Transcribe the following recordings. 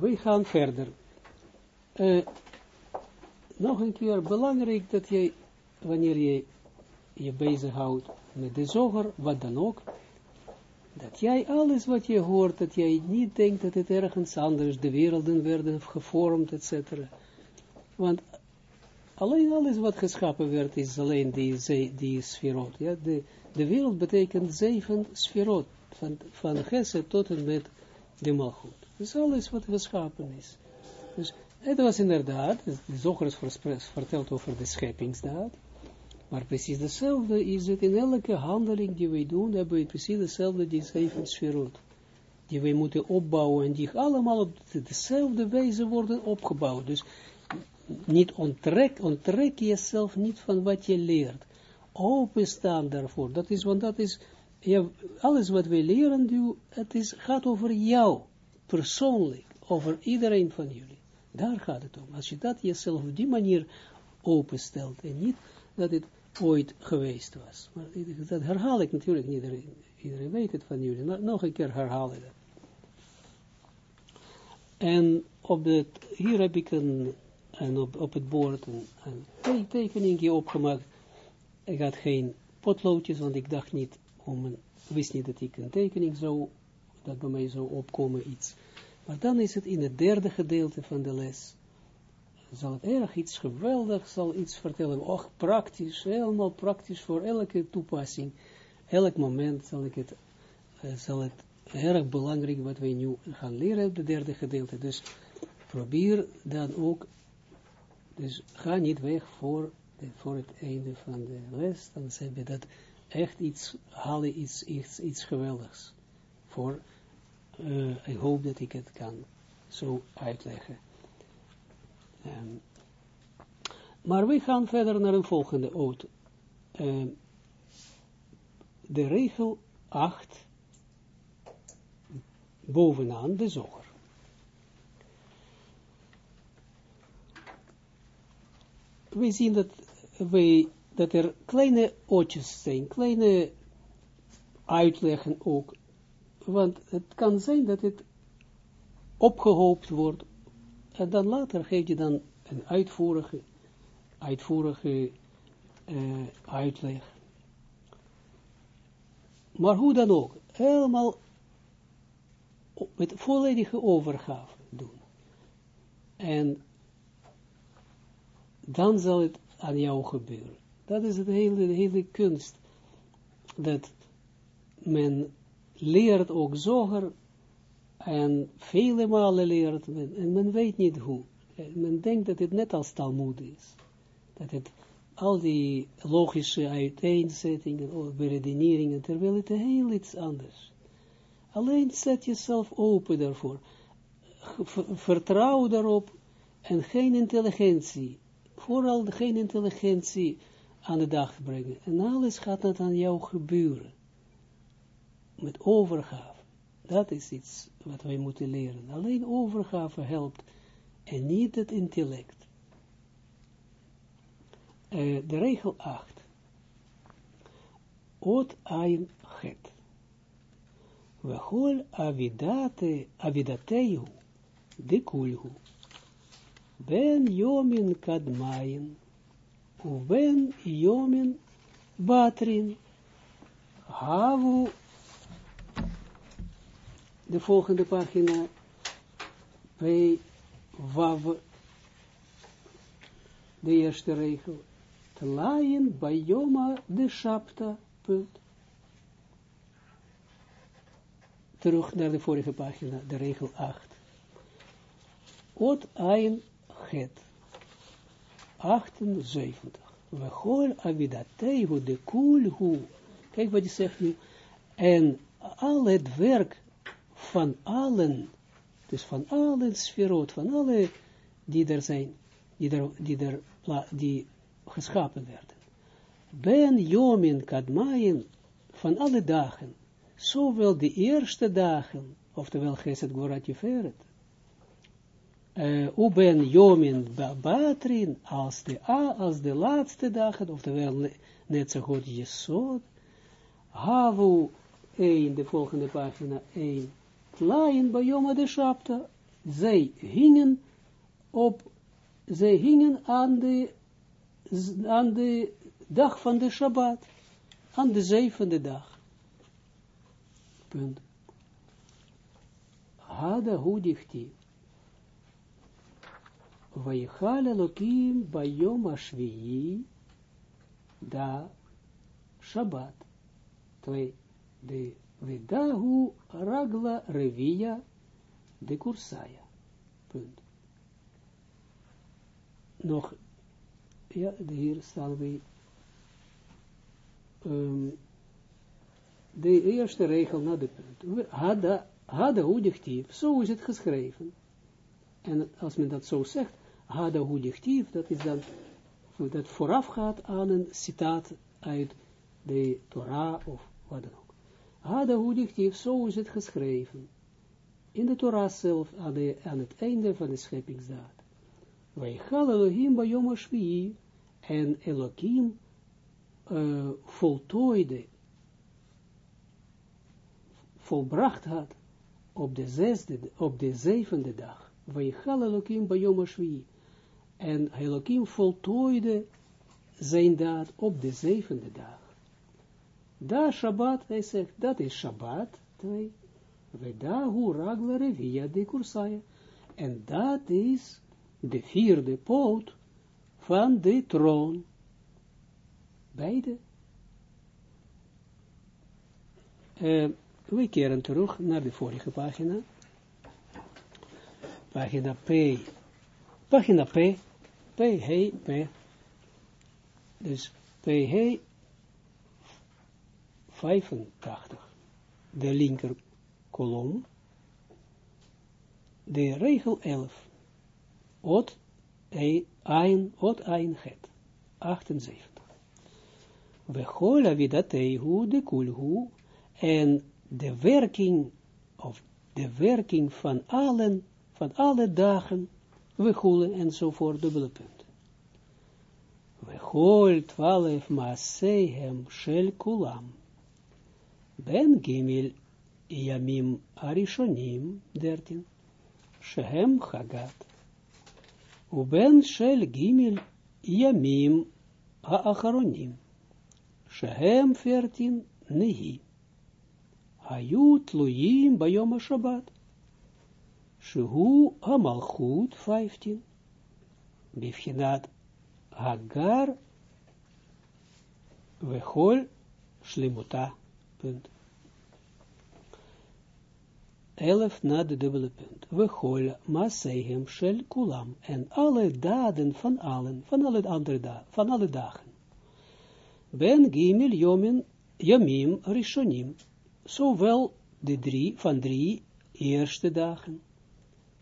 we gaan verder. Uh, nog een keer belangrijk dat jij, wanneer je je bezighoudt met de zoger, wat dan ook, dat jij alles wat je hoort, dat jij niet denkt dat het ergens anders, de werelden werden gevormd, etc. Want alleen alles wat geschapen werd, is alleen die, die sferot. Ja? De, de wereld betekent zeven sferot, van, van tot en met de Malchut. Is alles wat geschapen is. Dus het was inderdaad, de zoger is verteld over de scheppingsdaad, maar precies hetzelfde is het in elke handeling die wij doen, hebben we precies hetzelfde, die zeven sferot. Die wij moeten opbouwen en die allemaal op dezelfde wijze worden opgebouwd. Dus niet onttrek, onttrek jezelf niet van wat je leert. Openstaan daarvoor. Dat is, want dat is, alles wat wij leren, het is, gaat over jou, persoonlijk, over iedereen van jullie. Daar gaat het om. Als je dat jezelf op die manier openstelt en niet dat het ooit geweest was. Maar dat herhaal ik natuurlijk niet, iedereen, iedereen weet het van jullie. nog een keer herhalen dat. En op het, hier heb ik een, en op, op het bord een, een tekeningje opgemaakt. Ik had geen potloodjes, want ik dacht niet, om een, wist niet dat ik een tekening zou, dat bij mij zou opkomen iets. Maar dan is het in het derde gedeelte van de les, zal het erg iets geweldigs, zal iets vertellen, och praktisch, helemaal praktisch voor elke toepassing, elk moment zal ik het, uh, zal het erg belangrijk wat wij nu gaan leren de derde gedeelte, dus probeer dan ook, dus ga niet weg voor, voor het einde van de les, dan zeg je dat echt iets, halen iets, iets, iets geweldigs voor, uh, ik hoop dat ik het kan zo uitleggen. Um, maar we gaan verder naar een volgende oot. Um, de regel 8 bovenaan de zoger. We zien dat, we, dat er kleine ootjes zijn, kleine uitleggen ook. Want het kan zijn dat het opgehoopt wordt en dan later geef je dan een uitvoerige, uitvoerige uh, uitleg. Maar hoe dan ook, helemaal met volledige overgave doen. En dan zal het aan jou gebeuren. Dat is het hele, de hele kunst. Dat men leert ook zoger en vele malen leert men, en men weet niet hoe. Men denkt dat het net als Talmud is. Dat het al die logische uiteenzettingen, beredeneringen, terwijl het heel iets anders. Alleen zet jezelf open daarvoor. Vertrouw daarop en geen intelligentie. Vooral geen intelligentie aan de dag brengen. En alles gaat dat aan jou gebeuren. Met overgave. Dat is iets wat wij moeten leren. Alleen overgave helpt en niet het intellect. Uh, de regel 8. Ot ein het. Vechol avidate, avidateu, de kulhu. Ben jomin kadmain, ben jomin batrin, havu de volgende pagina, P, Wav, de eerste regel, bij Joma de Shapta, punt. Terug naar de vorige pagina, de regel 8. Ot ein het. 78. We horen avidateihu de kulhu. Kijk wat hij zegt nu. En al het werk van allen, dus van allen sferot, van alle die er zijn, die er, die er die geschapen werden. Ben jomin kadmaien van alle dagen, zowel de eerste dagen, oftewel Geset Gorat Jeferet, uh, ben jomin batrin, als de, als de laatste dagen, oftewel net zo goed Jesod, havu, 1, de volgende pagina 1, Laien bij de Shabta, zij hingen op, zij hingen aan de, aan de dag van de Shabbat, aan de zevende dag. Punt. Hada hudichti. Vaychal Elokim bayom ashviyi da Shabbat. Twee. De Vedahu ragla revia de kursaya. Punt. Nog, ja, hier staan we um, de eerste regel na de punt. Hada, hada zo is het geschreven. En als men dat zo zegt, hada hudichtief, dat is dan, dat voorafgaat aan een citaat uit de Torah of wat dan ook. Hada hudichtief, zo is het geschreven. In de Torah zelf, aan, het einde van de scheppingsdaad. Wij gaan Elohim bij Yom en Elohim uh, voltooide, volbracht had op de zesde, op de zevende dag. Vaychal Elohim Bayom Ashvi. En Elohim voltooide zijn daad op de zevende dag. Da Shabbat, hij zegt, dat is Shabbat, twee. Veda hu ragle via de kursaya. En dat is de vierde poot van de troon. Beide. Uh, we keren terug naar de vorige pagina. Pagina P. Pagina P. P, H, P. Dus P, H, 85. De linker kolom. De regel 11. Ot, ein, ot, ein, het. 78 we hola vidatehu de kulhu, en de werking, of de werking van allen, van alle dagen, we holen enzovoort, dubbele punt. We hol twaalf maasehem shel kulam, ben gimel yamim arishonim, dertien, shehem chagat, uben shel gimel yamim haacharonim, Shehem 14, Nehi. Hayut Luyim Bayom Shabbat. Shehu Amalchut 15. Bifhinat Hagar Vechol Shlimuta. Punt. Elf na de dubbele punt. Vechol Masehem Shel Kulam. En alle daden van allen, van alle andere dagen, van alle dagen ben gimel jomin, yamim rishonim, zowel de drie, van drie eerste dagen,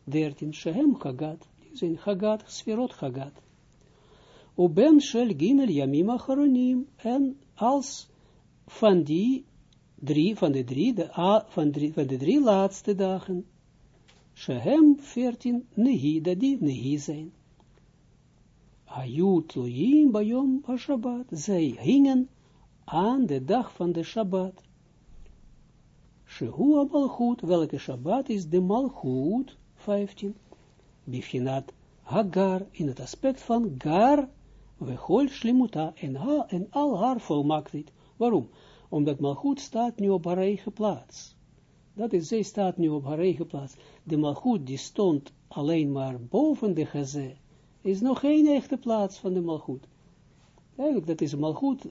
dertien, shehem chagat, die zijn chagat, sferot chagat, ben shel gimel yamim acharonim, en als van die drie, van de drie, de, van, drie, van de drie laatste dagen, shehem veertien, nehi, dat die nehi zijn. Ayut loyim bayom Shabbat. Zij hingen aan de dag van de Shabbat. Shehu malchut, welke Shabbat is de malchut, 15. Bichinat Hagar, in het aspect van Gar, hol shlimuta, en, ha, en al haar volmaaktheid. Waarom? Omdat malchut staat nu op haar eigen plaats. Dat is, zij staat nu op haar eigen plaats. De malchut die stond alleen maar boven de gazé is nog geen echte plaats van de malgoed. Eigenlijk, dat is malgoed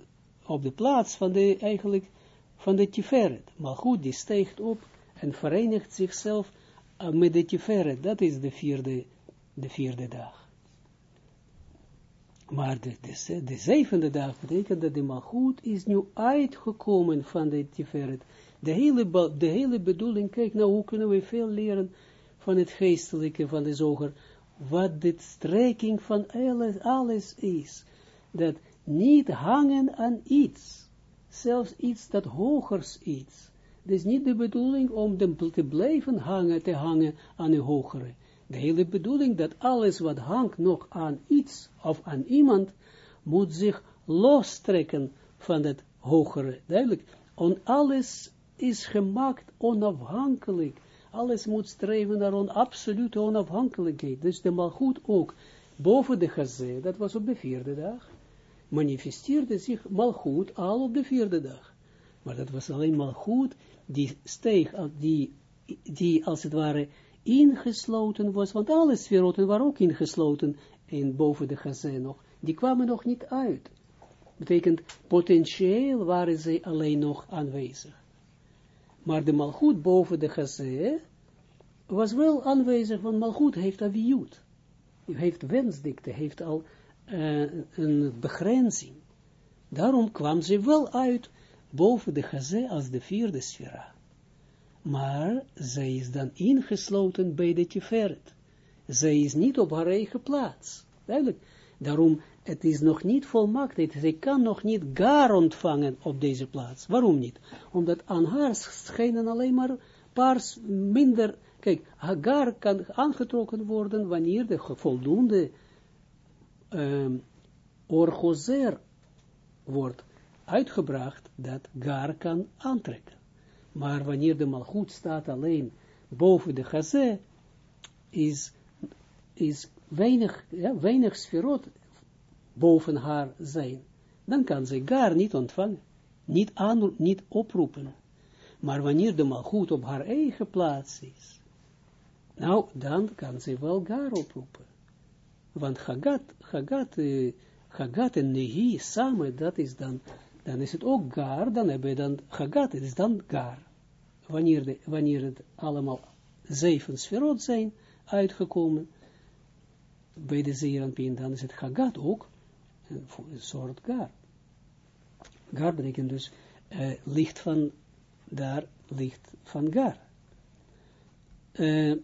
op de plaats van de, eigenlijk, van de tiferet. Malgoed die steekt op en verenigt zichzelf uh, met de tiferet. Dat is de vierde, de vierde dag. Maar de, de, de zevende dag betekent dat de malgoed is nu uitgekomen van de tiferet. De hele, de hele bedoeling, kijk nou, hoe kunnen we veel leren van het geestelijke, van de zoger, wat de strekking van alles, alles is, dat niet hangen aan iets, zelfs iets dat hogers is. Het is niet de bedoeling om te blijven hangen, te hangen aan een hogere. De hele bedoeling dat alles wat hangt nog aan iets of aan iemand, moet zich lostrekken van het hogere. Duidelijk, on alles is gemaakt onafhankelijk alles moet streven naar een absolute onafhankelijkheid. Dus de malgoed ook, boven de gazé, dat was op de vierde dag, manifesteerde zich malgoed al op de vierde dag. Maar dat was alleen malgoed, die steeg, die, die als het ware ingesloten was, want alle sferoten waren ook ingesloten in boven de gazé nog, die kwamen nog niet uit. Betekent, potentieel waren zij alleen nog aanwezig. Maar de malgoed boven de gazé was wel aanwezig, want malgoed heeft aviut. Heeft wensdikte, heeft al uh, een begrenzing. Daarom kwam ze wel uit boven de gazé als de vierde sfera. Maar zij is dan ingesloten bij de Tiferet. Zij is niet op haar eigen plaats. Duidelijk. Daarom, het is nog niet volmaakt. Zij kan nog niet gar ontvangen op deze plaats. Waarom niet? Omdat aan haar schijnen alleen maar paar minder... Kijk, Hagar kan aangetrokken worden wanneer de voldoende um, orgozer wordt uitgebracht dat Gar kan aantrekken. Maar wanneer de malgoed staat alleen boven de gazé, is, is weinig, ja, weinig sferot boven haar zijn. Dan kan ze Gar niet ontvangen, niet, aan, niet oproepen. Maar wanneer de malgoed op haar eigen plaats is, nou, dan kan ze wel Gar oproepen. Want Hagat, Hagat, uh, Hagat en Nehi samen, dat is dan, dan is het ook Gar, dan hebben we dan Hagat, het is dan Gar. Wanneer, de, wanneer het allemaal zeven sferot zijn uitgekomen, bij de Zeeranpien, dan is het Hagat ook een, soort Gar. Gar betekent dus uh, licht van, daar licht van Gar. Uh,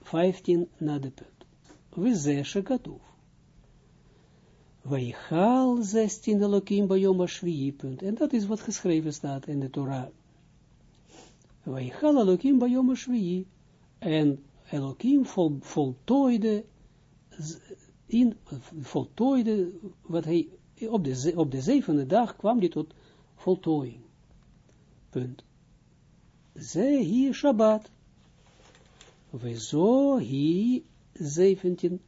15 na de punt. We zeshe katoef. Weichal 16 Elohim Bayom Ashvi, punt. En dat is wat geschreven staat in de Torah. Weichal Elohim Bayom Ashvi. En Elohim vol, voltooide, in, voltooide, wat hij, op de, op de zevende dag kwam hij tot voltooiing. Punt. Ze hier Shabbat. We zo hier 17,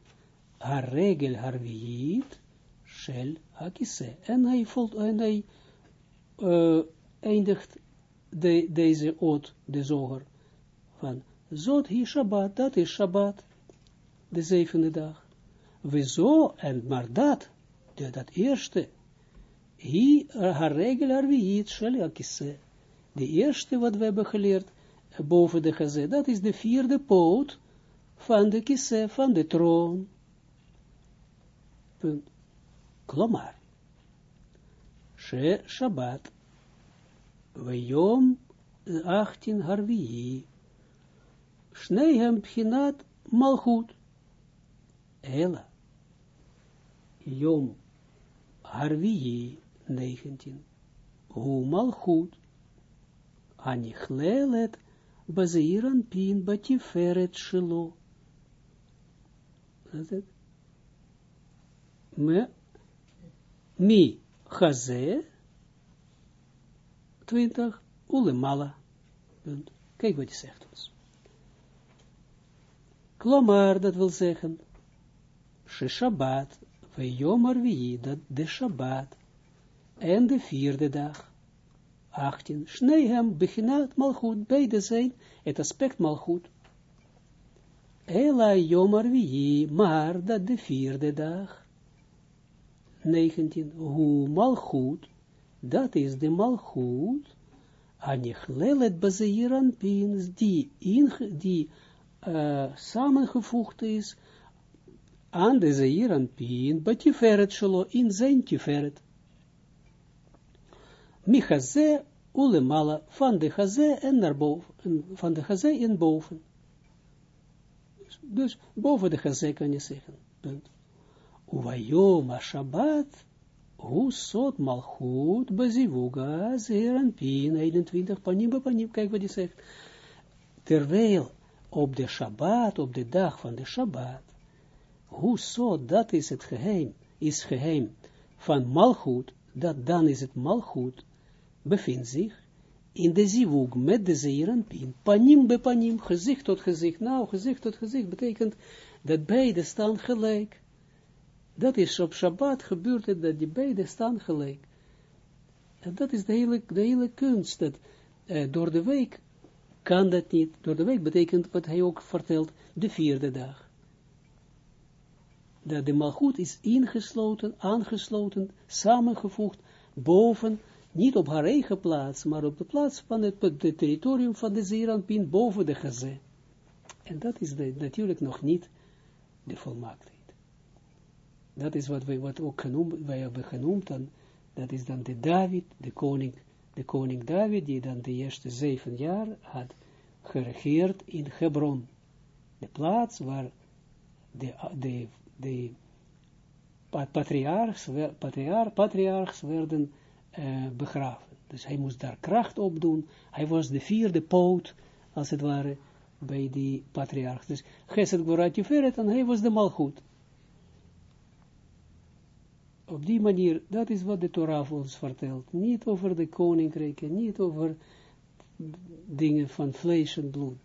haar regel, haar shel hakise. En hij, voelt, en hij uh, eindigt de, deze oot, de zoger, van Zot hi Shabbat, dat is Shabbat, de zevende dag. We zo, en maar dat, de, dat eerste, hi, haar regel, haar wiet, shel hakise. De eerste wat we hebben geleerd, boven de gezet, dat is de vierde poot, van de kisse, van de troon. Punt. Klomar. She Shabbat. Vayom 18 harvii. Shneihem pchinat malchut. Ela. Yom harvii 19. Hu malchut. Anichlelet bazeiran pin batiferet shelo. Mi chaze, 20, ulemala. Punt. Kijk wat hij zegt ons. Klomar, dat wil zeggen, she Shabbat, we wie, dat de Shabbat, en de vierde dag, 18, Shnehem, beginat malchut, beide zijn het aspect malchut. Ela Yomar Vii, maar dat de vierde dag, 19, Hu Malchut, dat is de Malchut, Anichlelet Bazeiran Pins, die, in, die uh, samengevoegd is aan de Zeiran Pin, Batiferet Shelo, in zijn Tiferet. Michaze ulemala, van de Chaze en naar boven, van de Chaze en boven. Dus boven de gazé kan je zeggen. Punt. Uwayom Shabbat, hoe sot malchut bezivuga zeran pin 21 panim panim. Kijk wat hij zegt. Terwijl op de Shabbat, op de dag van de Shabbat, hoe dat is het geheim, is geheim van malchut, dat dan is het malchut, bevindt zich in de zivug met de zeeranpien, panim be panim, gezicht tot gezicht, nou, gezicht tot gezicht, betekent dat beide staan gelijk. Dat is op Shabbat gebeurt dat die beide staan gelijk. En dat is de hele, de hele kunst, dat uh, door de week kan dat niet, door de week betekent wat hij ook vertelt, de vierde dag. Dat de malgoed is ingesloten, aangesloten, samengevoegd, boven niet op haar eigen plaats, maar op de plaats van het, het territorium van de Zeranpin boven de Gazé. En dat is de, natuurlijk nog niet de volmaaktheid. Dat is wat wij wat ook genoemd, wij hebben genoemd, dan, dat is dan de David, de koning, de koning David, die dan de eerste zeven jaar had geregeerd in Hebron. De plaats waar de, de, de patriarchs, patriarchs werden uh, begraven. Dus hij moest daar kracht op doen. Hij was de vierde poot, als het ware, bij die patriarch. Dus Geset Gvorat Juferet, en hij was de malgoed. Op die manier, dat is wat de Torah ons vertelt. Niet over de koninkrijken, niet over dingen van vlees en bloed.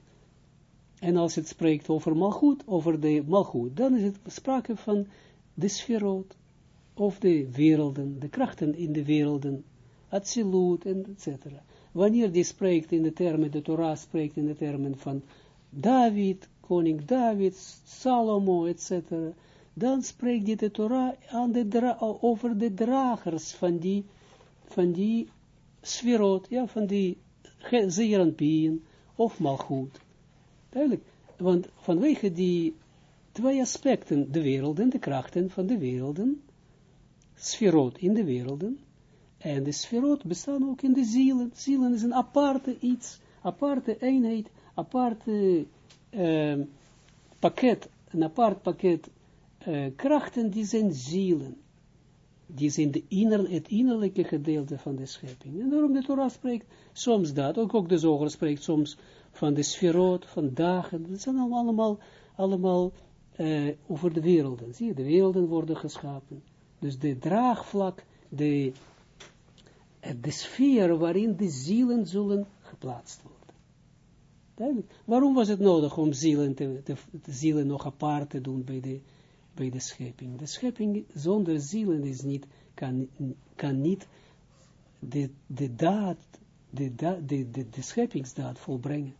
En als het spreekt over malgoed, over de malgoed, dan is het sprake van de sferot of de werelden, de krachten in de werelden, Atsilut, en etc. Wanneer die spreekt in de termen, de Torah spreekt in de termen van David, koning David, Salomo, etc., dan spreekt die de Torah aan de over de dragers van die, van die sferot, ja, van die zeeranpien of malgoed. Duidelijk, want vanwege die twee aspecten, de werelden, de krachten van de werelden, sferot in de werelden, en de sferot bestaan ook in de zielen. Zielen is een aparte iets, aparte eenheid, aparte uh, pakket, een apart pakket uh, krachten, die zijn zielen. Die zijn de het innerlijke gedeelte van de schepping. En daarom de Torah spreekt soms dat, ook, de zoger spreekt soms van de sferot, van dagen. Dat zijn allemaal, allemaal uh, over de werelden. Zie je, de werelden worden geschapen. Dus de draagvlak, de, eh, de sfeer waarin de zielen zullen geplaatst worden. Waarom was het nodig om zielen, te, te, zielen nog apart te doen bij de, bij de schepping? De schepping zonder zielen is niet, kan, kan niet de, de daad, de, de, de, de scheppingsdaad volbrengen.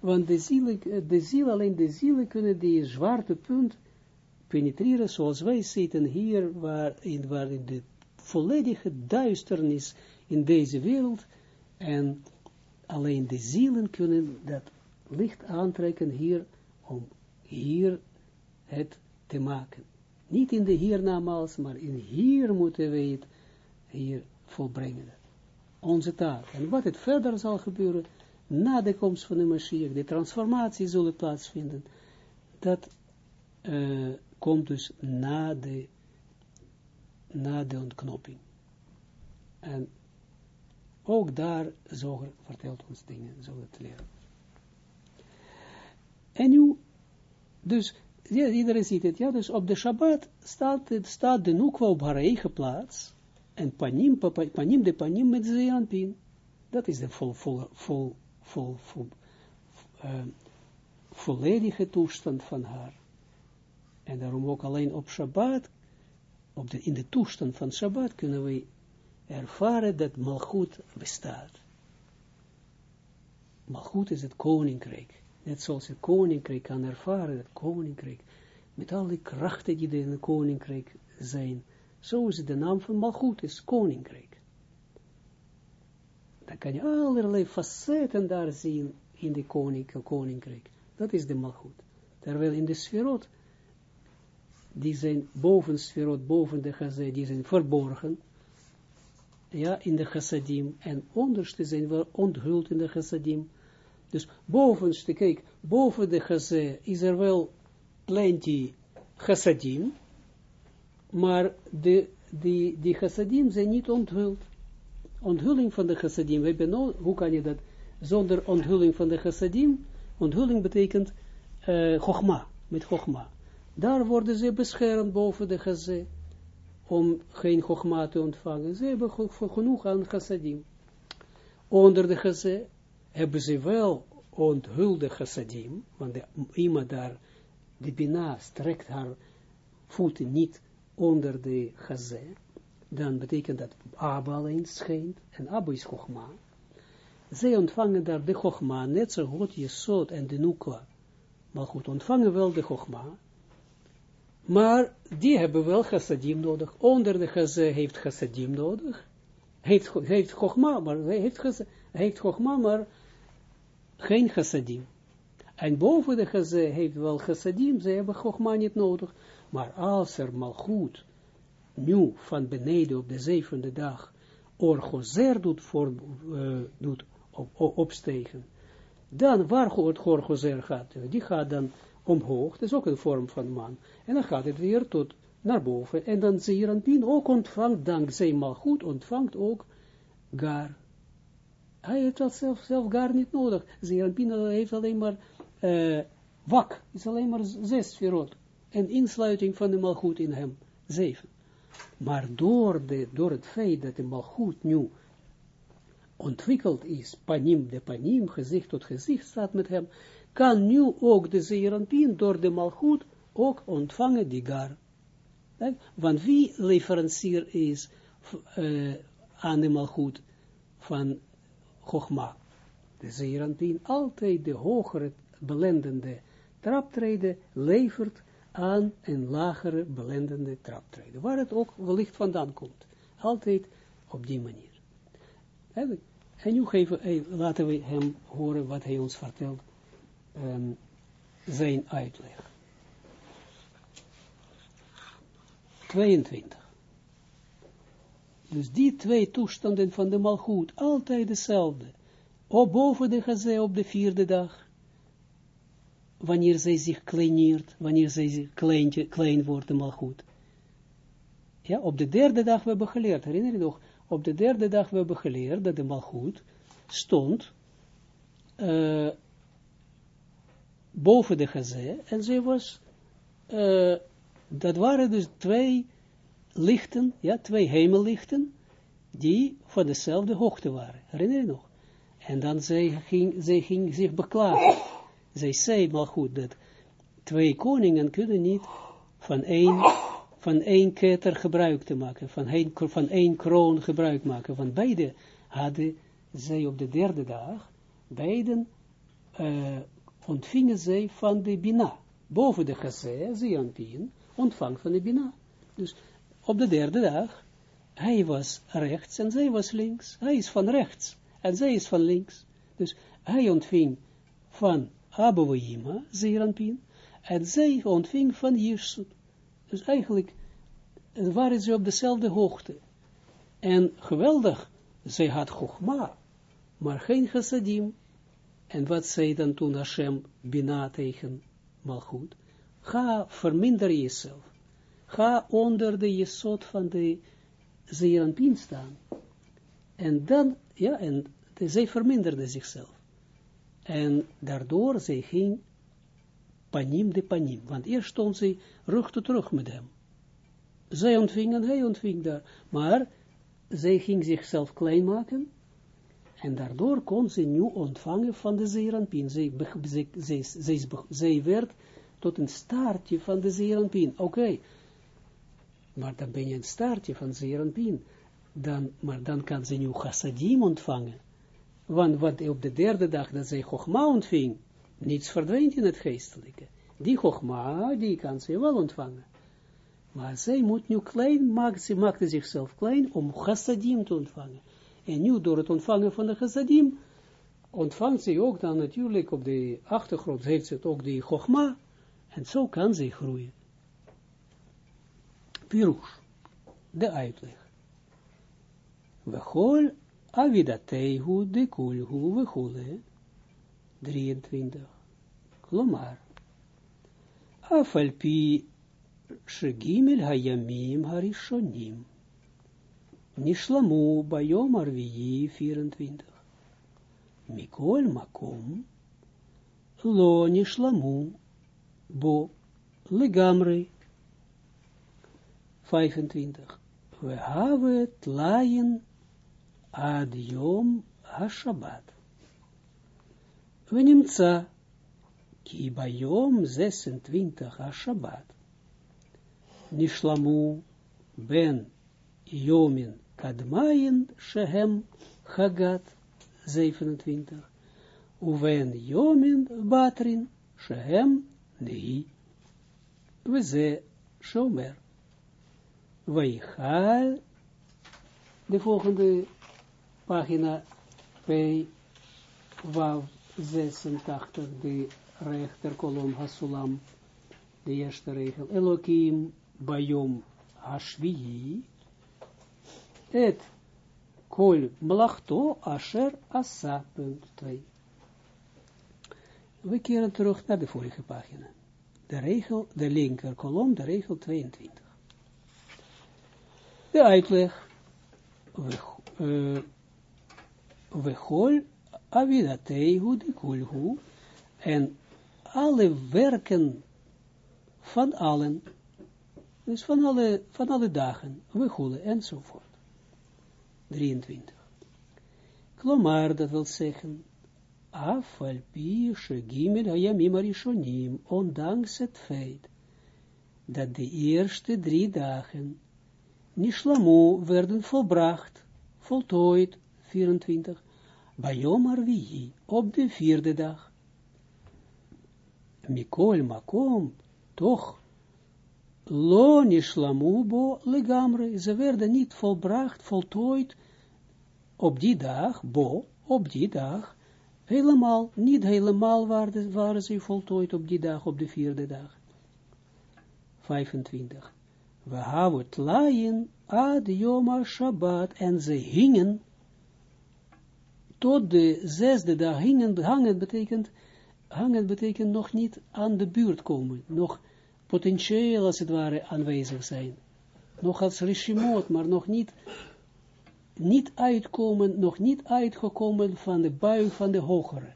Want de ziel, de ziel, alleen de zielen kunnen die zwarte punt penetreren, zoals wij zitten hier, waar in, waar in de volledige duisternis in deze wereld, en alleen de zielen kunnen dat licht aantrekken hier, om hier het te maken. Niet in de hiernamaals, maar in hier moeten wij het hier volbrengen. Onze taak. En wat het verder zal gebeuren, na de komst van de Mashiach, de transformatie zullen plaatsvinden, dat uh, komt dus na de, na de ontknoping. En ook daar Zoger vertelt ons dingen, zullen te leren. En nu, dus, ja, iedereen ziet het, ja, dus op de Shabbat staat, staat de Nukwa op haar eigen plaats, en panim, panim de panim met zeeranpin. Dat is de vol, vol, vol, vol, vol uh, volledige toestand van haar. En daarom ook alleen op Shabbat, op de, in de toestand van Shabbat, kunnen we ervaren dat Malchut bestaat. Malchut is het koninkrijk. Net zoals het koninkrijk kan ervaren, het koninkrijk, met al die krachten die in het koninkrijk zijn. Zo is de naam van Malchut, is koninkrijk. Dan kan je allerlei facetten daar zien in de koninkrijk. Dat is de Malchut. Terwijl in de sferot die zijn boven sferot, boven de chazé, die zijn verborgen, ja, in de chassadim, en onderste zijn wel onthuld in de chassadim. Dus bovenste, kijk, boven de chazé is er wel plenty chassadim, maar de, die, die chassadim zijn niet onthuld. Onthulling van de chassadim, we hebben no, hoe kan je dat, zonder onthulling van de chassadim, onthulling betekent uh, chogma, met chogma. Daar worden ze beschermd boven de gazé, om geen chogma te ontvangen. Ze hebben genoeg aan chassadim. onder de geze, hebben ze wel onthulde chassadim, want de, iemand daar, de bina, strekt haar voeten niet onder de geze, dan betekent dat Abba alleen schijnt, en Abba is Chogma. Zij ontvangen daar de Chogma, net zo goed Jesod en de Nukwa, maar goed, ontvangen wel de Chogma, maar die hebben wel chassadim nodig. Onder de geze heeft chassadim nodig. Heeft, heeft chogma, maar heeft, heeft chogma, maar geen chassadim. En boven de geze heeft wel chassadim, ze hebben chogma niet nodig. Maar als er mal goed, nu van beneden op de zevende dag, orgozer doet, voor, uh, doet op, op, opstegen, dan waar het orgozer gaat, die gaat dan omhoog, dat is ook een vorm van man, en dan gaat het weer tot naar boven, en dan Zeranpin ook ontvangt, dankzij mal goed, ontvangt ook gar. Hij heeft dat zelf, zelf gar niet nodig. Zeranpin heeft alleen maar uh, wak, is alleen maar zes verrot. En insluiting van de malgoed in hem, zeven. Maar door, de, door het feit dat de malgoed nu ontwikkeld is, panim de panim, gezicht tot gezicht staat met hem, kan nu ook de Zeeranpien door de malgoed ook ontvangen die gar. Want wie leverancier is uh, aan de malgoed van Chogma? De Zeeranpien altijd de hogere belendende traptreden levert aan een lagere belendende traptreden. Waar het ook wellicht vandaan komt. Altijd op die manier. En nu geven, laten we hem horen wat hij ons vertelt um, zijn uitleg. 22. Dus die twee toestanden van de malgoed, altijd dezelfde. Op boven de gazé op de vierde dag. Wanneer zij zich kleineert, wanneer zij zich klein wordt, de malgoed. Ja, op de derde dag we hebben geleerd, herinner je nog, op de derde dag we hebben geleerd dat de malgoed stond uh, boven de gazé, en ze was, uh, dat waren dus twee lichten, ja, twee hemellichten, die van dezelfde hoogte waren. Herinner je nog? En dan zij ging, zij ging zich beklagen. Zij zei maar goed dat twee koningen kunnen niet van één, van één ketter gebruik te maken, van één, van één kroon gebruik maken. Van beide hadden zij op de derde dag, beiden uh, ontvingen zij van de Bina. Boven de Chazé, Zianpien, ontvangt van de Bina. Dus op de derde dag, hij was rechts en zij was links. Hij is van rechts en zij is van links. Dus hij ontving van Abouima, Zianpien, en zij ontving van Jirsut. Dus eigenlijk waren ze op dezelfde hoogte. En geweldig, zij had Chogma, maar geen Chassadim. En wat zei dan toen Hashem Bina tegen Malchut? Ga, verminder jezelf. Ga onder de jesot van de Zeeranpien staan. En dan, ja, en de, zij verminderde zichzelf. En daardoor zij ging panim de panim. Want eerst stond zij rug tot rug met hem. Zij ontving en hij ontving daar. Maar zij ging zichzelf klein maken en daardoor kon ze nu ontvangen van de Zeeranpien. Zij, zij, zij, zij, werd tot een staartje van de Zeeranpien. Oké, maar dan ben je een staartje van Zeeranpien. Dan, maar dan kan ze nu chassadim ontvangen. Want wat op de derde dag dat zij Chogma ontving, niets verdwijnt in het geestelijke. Die Chogma, die kan ze wel ontvangen. Maar zij moet nu klein, maakt, ze maakte zichzelf klein om chassadim te ontvangen. En nu door het ontvangen van de chassadim, ontvangt ze ook dan natuurlijk op de achtergrond, heeft ze ook die chogma, en zo kan ze groeien. Pirush, de uitleg. Vechol avidatehu de kulhu vechole, 23. Klomar. Afalpi shegimel hayamim harishonim. Nishlamu bayom arviyi 24. Mikol makom lo nishlamu bo legamre 25. We hebben laaien ad yom ha-Shabbat. Venimtza, ki bayom 26 ha-Shabbat. Nishlamu ben Yomin Kadmayin Shehem Hagat 27. Uven Yomin Batrin Shehem Nei. We ze Shomer. Weichal. De volgende pagina P. Wav 86, de rechterkolom Hasulam, de eerste regel. Elohim Bayom Hashviyi. Et kol mlachto asher asa, punt 2. We keren terug naar de vorige pagina. De regel, de linker kolom, de regel 22. De uitleg. Gol avidateihu de kulhu. En alle werken van allen, dus van alle, van alle dagen, we goelen enzovoort. 23. Klomar, dat wil zeggen, afalpi shegimel hayamim arishonim, ondanks het feit dat de eerste drie dagen nishlamu werden volbracht, voltooid, 24, Bayom Arvihi, op de vierde dag. Mikol makom, toch, lo nishlamu bo legamre, ze werden niet volbracht, voltooid, op die dag, bo, op die dag, helemaal, niet helemaal waren, waren ze voltooid op die dag, op de vierde dag. 25. We het laaien ad Yom Shabbat en ze hingen tot de zesde dag hingen, hangen betekent, hangen betekent nog niet aan de buurt komen, nog potentieel als het ware aanwezig zijn. Nog als rishimot, maar nog niet, niet uitkomen, nog niet uitgekomen van de bui van de hogere.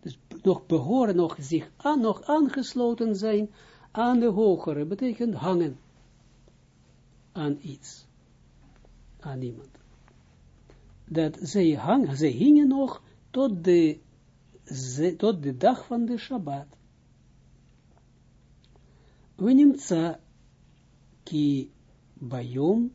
Dus nog behoren, nog zich aan, nog aangesloten zijn aan de hogere, betekent hangen aan iets, aan iemand. Dat zij, hangen, zij hingen nog tot de, tot de dag van de Shabbat. We nimtza ki bayom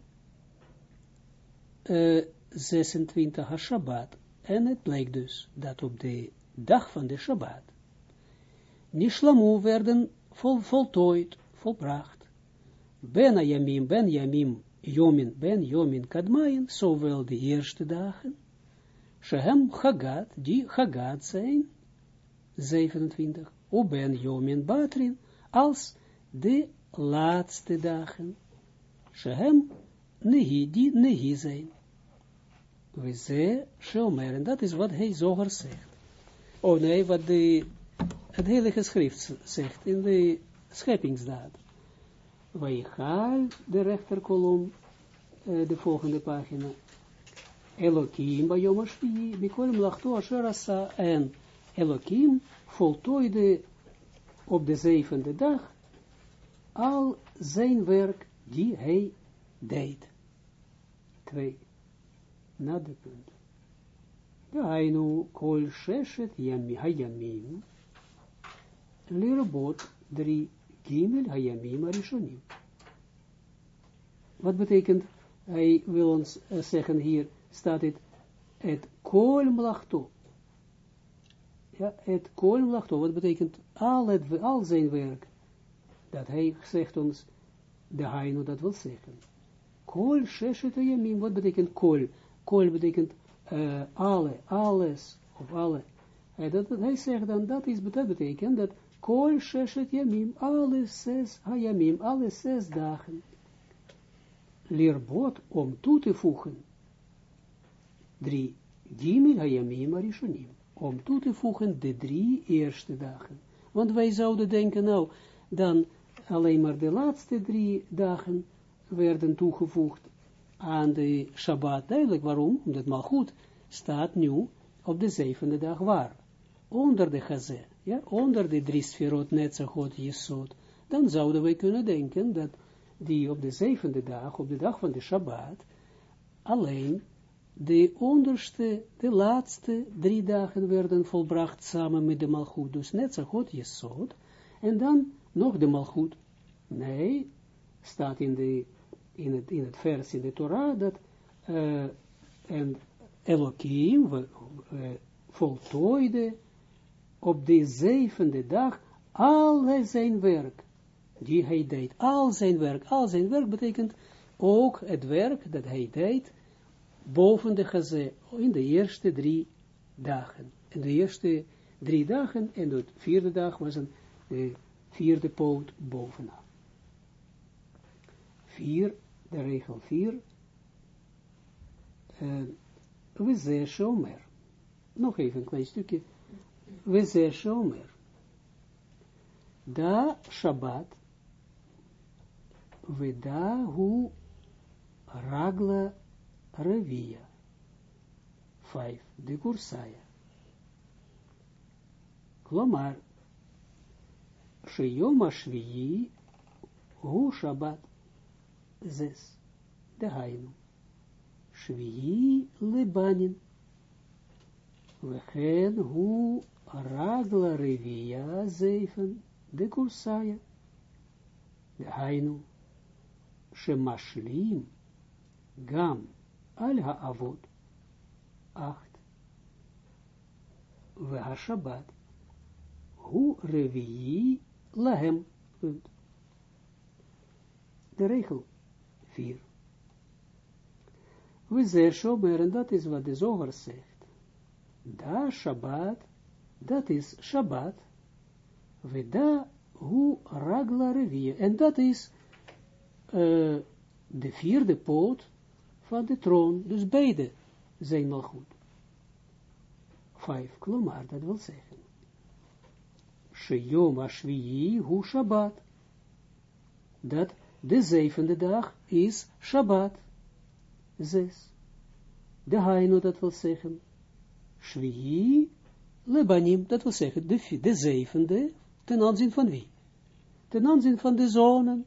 eh, uh, 26 Shabbat. En het blijkt dus dat op de dag van de Shabbat Nishlamu werden vol, voltooid, volbracht, Ben Yamim, Ben Yamim, Yomin, Ben Yomin Kadmayin, zowel de eerste dagen, Shehem Chagat, die Chagat zijn, 27, O Ben Yomin Batrin, als de laatste dagen, Shehem nehi, die nehi zijn. We ze, Shomer, en dat is wat hij zoger zegt. Oh nee, wat de, het hele geschrift zegt in de scheppingsdaad. Weichal, de rechterkolom, uh, de volgende pagina. Elohim, Bayom Ashvi, Mikol Mlachto Asher Asa, en Elohim voltooide op de zevende dag al zijn werk die hij deed. Twee. Na de punt. Kol sheshet yami lirobot drie gimel hayamim arishonim. Wat betekent, hij wil ons uh, zeggen hier, staat het, het kol mlachto. Ja, het kol mlachto, wat betekent al, het, al zijn werk dat hij zegt ons, de Hainu dat wil zeggen. Kol sheshet yamim, wat betekent kol? Kol betekent uh, alle, alles, of alle. Dat, dat, hij zegt dan, dat, is, dat betekent dat kol sheshet yamim, alle zes hayamim, alle zes dagen. Leerbot om toe te voegen. Drie, gimel hayamim arishonim. Om toe te voegen de drie eerste dagen. Want wij zouden denken, nou, dan alleen maar de laatste drie dagen werden toegevoegd aan de Shabbat. Duidelijk waarom, omdat maar goed staat nu op de zevende dag waar. Onder de Gazé, ja, onder de drie sferot Netzachot Jesod, dan zouden wij kunnen denken dat die op de zevende dag, op de dag van de Shabbat, alleen de onderste, de laatste drie dagen werden volbracht samen met de malgoed. Dus net zo goed Jesod. En dan nog de malgoed. Nee, staat in, de, in, het, in het vers in de Torah dat uh, en Elohim uh, voltooide op de zevende dag al zijn werk, die hij deed. Al zijn werk, al zijn werk betekent ook het werk dat hij deed boven de gazé, in de eerste drie dagen. In de eerste drie dagen, en de vierde dag was een de vierde poot bovenaan. Vier, de regel vier, uh, we zeggen shomer. Nog even een klein stukje. We shomer. Da Shabbat, we da hu ragla Revia. 5. De Kursaya. Klomar. Sheyom Ashviyi Hu Shabbat. 6. De Hainu. Ragla Revia 7. De Kursaya. De Hainu. Shemashlim. Gam al ha'avot, acht, we ha-shabbat, hu revi'i lahem. De regel vier. We zeggen, en dat is wat de zoger zegt. Da Shabbat, dat is Shabbat, we da hu ragla revië. En dat is uh, de vierde poot van de troon. Dus beide zijn wel goed. Vijf, klomar, dat wil zeggen. Sheyom Ashviyi hu Shabbat. Dat de zevende dag is Shabbat. Zes. De Haino, dat wil zeggen. Shviyi Lebanim, dat wil zeggen, de, de zevende, ten aanzien van wie? Ten aanzien van de zonen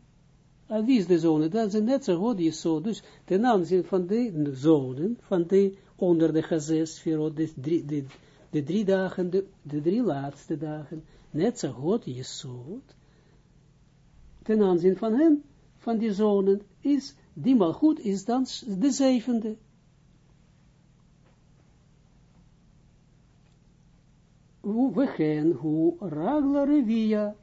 en wie is de zone? Dat is net zo goed zo. Dus ten aanzien van de zonen, van de onder de gezes, de, drie, de, de drie dagen, de, de drie laatste dagen, net zo goed je zo. Ten aanzien van hem, van die zonen, is die goed, is dan de zevende. We gaan hoe ragla revia.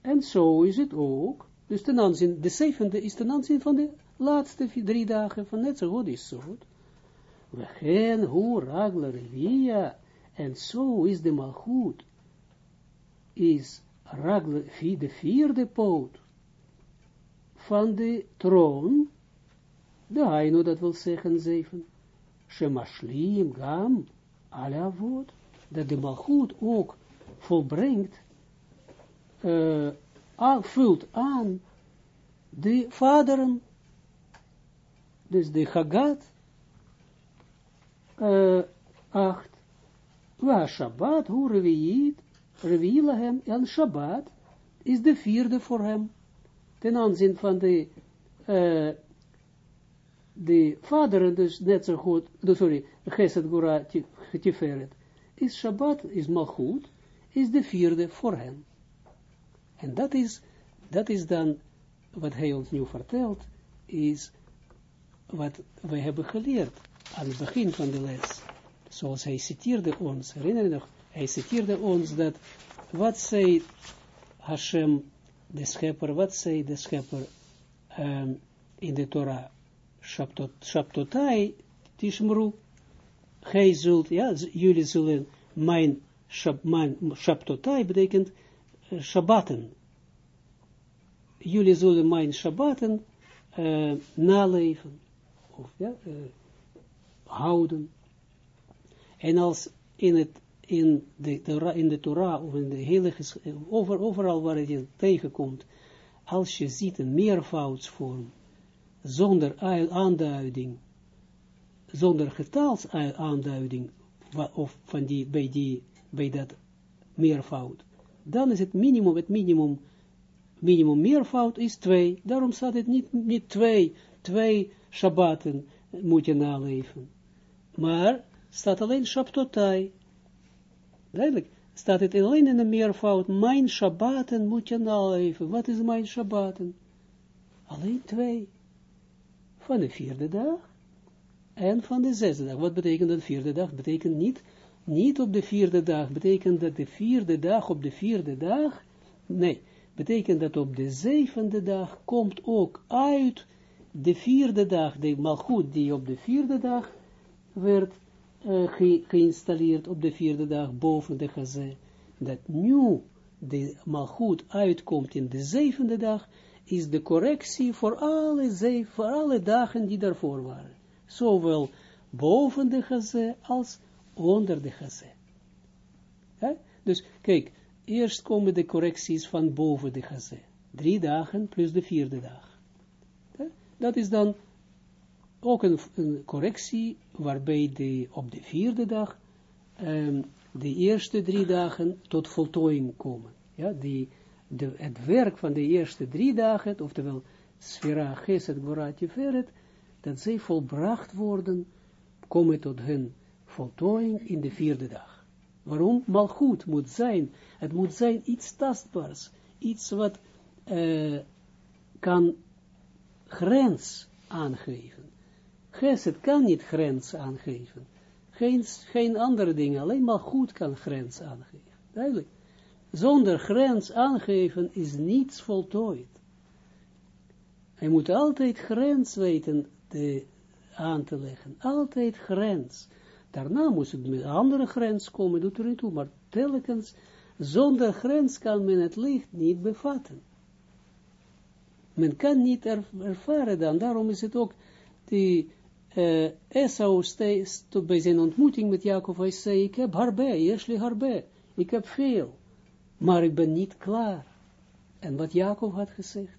En zo is het ook. Dus ten aanzien, de zevende is ten aanzien van de laatste drie dagen van net zo goed is zo goed. We gaan hoe ragler via, en zo is de malgoed, is ragler, de vierde poot van de troon, de Haino, dat wil zeggen zeven, Shemashlim gam, ala woord, dat de malgoed ook volbrengt, uh, vult aan de vaderen, dus de Hagat, uh, acht, wa Shabbat, hoe reviït, reviïla hem, en Shabbat is de vierde voor hem, ten aanzien van de, uh, de vaderen, dus net zo goed, sorry, Geset Gura Tiferet, is Shabbat, is Malchut, is de vierde voor hem. En dat is, dat is dan, wat hij ons nu vertelt, is wat wij hebben geleerd aan het begin van de les. Zoals hij citeerde ons, herinner je nog, hij citeerde ons dat, wat zei Hashem, de schepper, wat zei de schepper um, in de Torah, Shabtot, Shabtotai, Tishmru, gij zult, ja, jullie zullen mijn, shab, mijn Shabtotai betekent Shabbaten. Jullie zullen mijn Shabbaten uh, naleven. Of ja, uh, houden. En als in, het, in, de, de, in de Torah of in de hele over, overal waar je tegenkomt, als je ziet een meervoudsvorm, zonder aanduiding, zonder getalsaanduiding, of van die, bij, die, bij dat meervoud, dan is het minimum, het minimum, minimum meervoud is twee. Daarom staat het niet, niet twee, twee Shabbaten moet je naleven. Maar staat alleen Shabtotai. Duidelijk. Staat het alleen in een meervoud. Mijn Shabbaten moet je nou even. Wat is mijn Shabbaten? Alleen twee. Van de vierde dag. En van de zesde dag. Wat betekent de vierde dag? Betekent niet, niet op de vierde dag. Betekent dat de vierde dag op de vierde dag. Nee. Betekent dat op de zevende dag komt ook uit de vierde dag, de malgoed die op de vierde dag werd uh, geïnstalleerd op de vierde dag boven de gazé, dat nu de malgoed uitkomt in de zevende dag, is de correctie voor alle, voor alle dagen die daarvoor waren. Zowel boven de gazé als onder de. Ja? Dus kijk, eerst komen de correcties van boven de gazé. Drie dagen plus de vierde dag. Dat is dan ook een, correctie waarbij de, op de vierde dag um, de eerste drie dagen tot voltooiing komen. Ja, die, de, het werk van de eerste drie dagen, oftewel Sfera, Geset, Gorat, Jeferet, dat zij volbracht worden, komen tot hun voltooiing in de vierde dag. Waarom? Malgoed moet zijn, het moet zijn iets tastbaars, iets wat uh, kan grens aangeven. Geset kan niet grens aangeven. Geen, geen andere dingen, alleen maar goed kan grens aangeven. Duidelijk. Zonder grens aangeven is niets voltooid. Hij moet altijd grens weten te, aan te leggen. Altijd grens. Daarna moet het met andere grens komen, doet er niet toe. Maar telkens, zonder grens kan men het licht niet bevatten. Men kan niet ervaren dan. Daarom is het ook die uh, Esau tot bij zijn ontmoeting met Jacob, hij zei, ik heb harbe, Jesli harbe, ik heb veel, maar ik ben niet klaar. En wat Jacob had gezegd,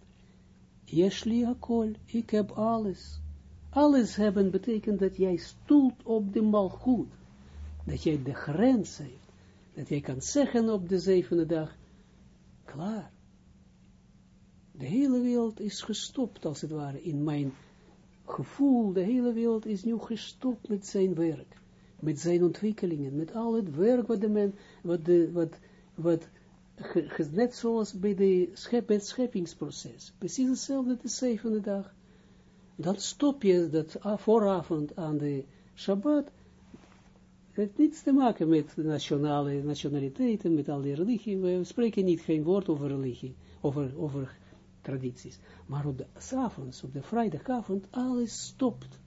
Jesli akol, ik heb alles. Alles hebben betekent dat jij stoelt op de malgoed, dat jij de grens heeft, dat jij kan zeggen op de zevende dag, klaar. De hele wereld is gestopt, als het ware, in mijn gevoel, de hele wereld is nu gestopt met zijn werk, met zijn ontwikkelingen, met al het werk wat de men, wat de, wat, wat, net zoals bij de schep, het scheppingsproces, precies hetzelfde de zevende dag, dan stop je dat vooravond aan de Shabbat, heeft niets te maken met nationale nationaliteiten, met al religie, we spreken niet geen woord over religie, over, over tradities. Maar op de avonds, op de vrijdagavond, alles stopt.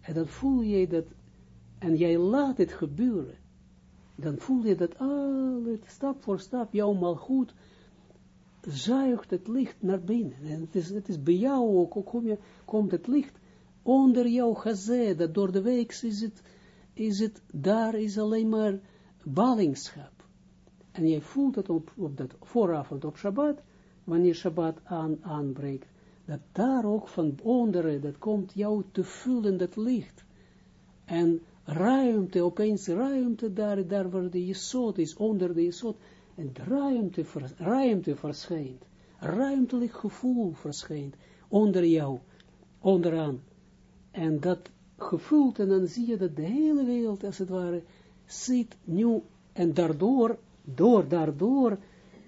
En dan voel je dat, en jij laat het gebeuren. Dan voel je dat alles, stap voor stap, jouw goed zuigt het licht naar binnen. En het is, het is bij jou ook, ook kom je, komt het licht onder jouw gazé, dat door de week is het, is het, daar is alleen maar ballingschap. En jij voelt het op, op dat vooravond op Shabbat, wanneer Shabbat aan, aanbreekt, dat daar ook van onderen, dat komt jou te vullen, dat licht. En ruimte, opeens ruimte daar, daar waar de jesot is, onder de jesot, en ruimte, ruimte verschijnt, ruimtelijk gevoel verschijnt, onder jou, onderaan. En dat gevoelt, en dan zie je dat de hele wereld, als het ware, zit nu, en daardoor, door, daardoor,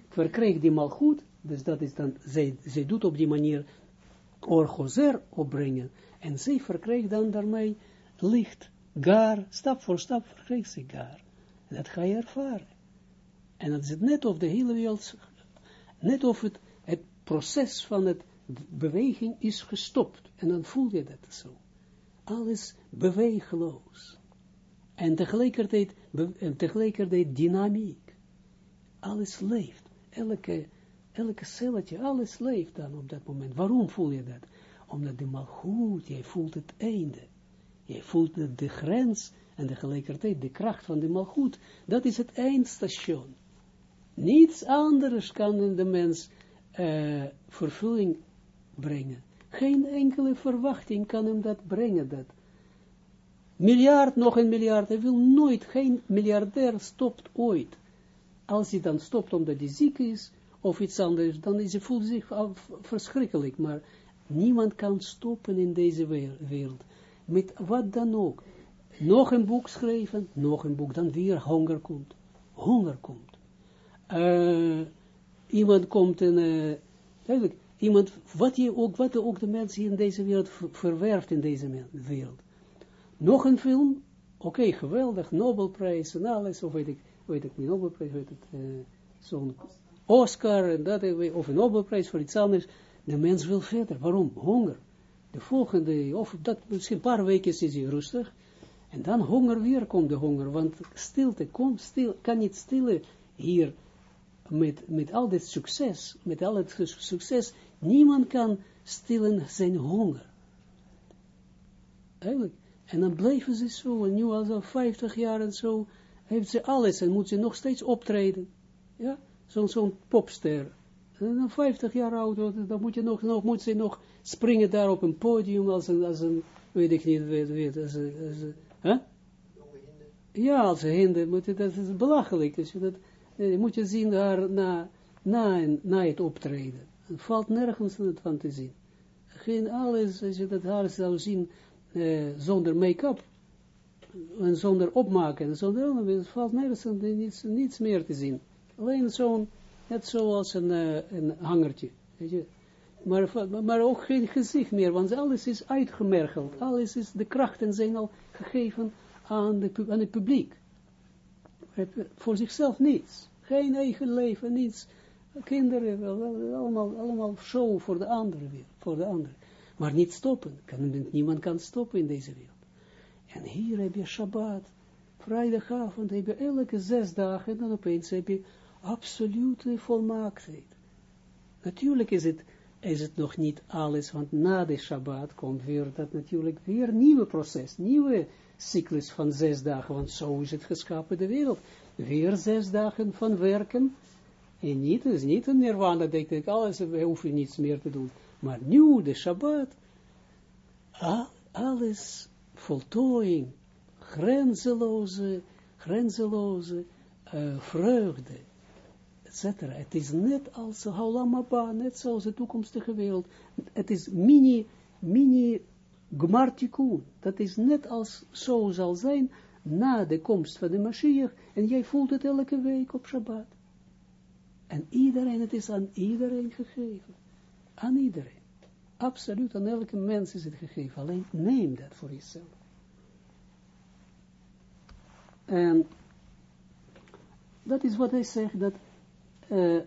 verkrijgt die mal goed, dus dat is dan, zij, zij doet op die manier orgozer opbrengen. En zij verkrijgt dan daarmee licht, gar, stap voor stap verkrijgt ze gar. En dat ga je ervaren. En dat is het net of de hele wereld, net of het, het proces van het beweging is gestopt. En dan voel je dat zo. Alles beweegloos. En tegelijkertijd, en tegelijkertijd dynamiek. Alles leeft. Elke elke celletje, alles leeft dan op dat moment. Waarom voel je dat? Omdat de malgoed, jij voelt het einde. Jij voelt de, grens en tegelijkertijd de kracht van de malgoed. Dat is het eindstation. Niets anders kan de mens uh, vervulling brengen. Geen enkele verwachting kan hem dat brengen. Dat. Miljard, nog een miljard, hij wil nooit, geen miljardair stopt ooit. Als hij dan stopt omdat hij ziek is, of iets anders, dan is, voelt zich verschrikkelijk, maar niemand kan stoppen in deze wereld, met wat dan ook. nog een boek schrijven, nog een boek, dan weer honger komt. Honger komt. Uh, iemand komt en, uh, eigenlijk, iemand, wat, je ook, wat ook de mensen in deze wereld verwerft in deze wereld. Nog een film, oké, geweldig, Nobelprijs en alles, of weet ik, weet ik niet, Nobelprijs, weet het, uh, zo'n Oscar en dat, of een Nobelprijs voor iets anders. De mens wil verder. Waarom? Honger. De volgende, of dat, misschien een paar weken is hij rustig. En dan honger weer komt de honger. Want stilte komt, stil, kan niet stillen hier met, met al dit succes. Met al het succes. Niemand kan stillen zijn honger. Eigenlijk. En dan blijven ze zo. En nu al 50 jaar en zo. Heeft ze alles en moet ze nog steeds optreden. Ja zo'n zo popster. En 50 jaar oud, dan moet je nog, nog, moet ze nog springen daar op een podium als een, als een weet ik niet, weet, weet, als een, als een, hè? Ja, als een hinde, moet je, dat is belachelijk. Dus dat, je moet je zien daar na, na, na het optreden. Het valt nergens van te zien. Geen alles, als je dat haar zou zien, eh, zonder make-up, en zonder opmaken, zonder, het valt nergens niets, niets meer te zien. Alleen zo'n, net zoals een, uh, een hangertje. Weet je. Maar, maar ook geen gezicht meer, want alles is uitgemergeld. Alles is, de krachten zijn al gegeven aan, de, aan het publiek. Voor zichzelf niets. Geen eigen leven, niets. Kinderen, allemaal, allemaal show voor de anderen weer, voor de anderen. Maar niet stoppen. Kan, niemand kan stoppen in deze wereld. En hier heb je Shabbat. Vrijdagavond heb je elke zes dagen. En dan opeens heb je absolute volmaaktheid. Natuurlijk is het, is het nog niet alles, want na de Shabbat komt weer dat natuurlijk weer nieuwe proces, nieuwe cyclus van zes dagen, want zo is het geschapen de wereld. Weer zes dagen van werken, en niet, het is niet een nirvana, dat ik alles, we hoeven niets meer te doen. Maar nu, de Shabbat, alles voltooiing, grenzeloze, grenzeloze uh, vreugde, het is net als Haulam Abba, net zoals de toekomstige wereld. Het is mini, mini gmartikun. Dat is net als zo zal zijn na de komst van de Mashiach. En jij voelt het elke week op Shabbat. En iedereen, het is aan iedereen gegeven. Aan iedereen. Absoluut, aan elke mens is het gegeven. Alleen neem dat voor jezelf. En dat is wat hij zegt, dat uh,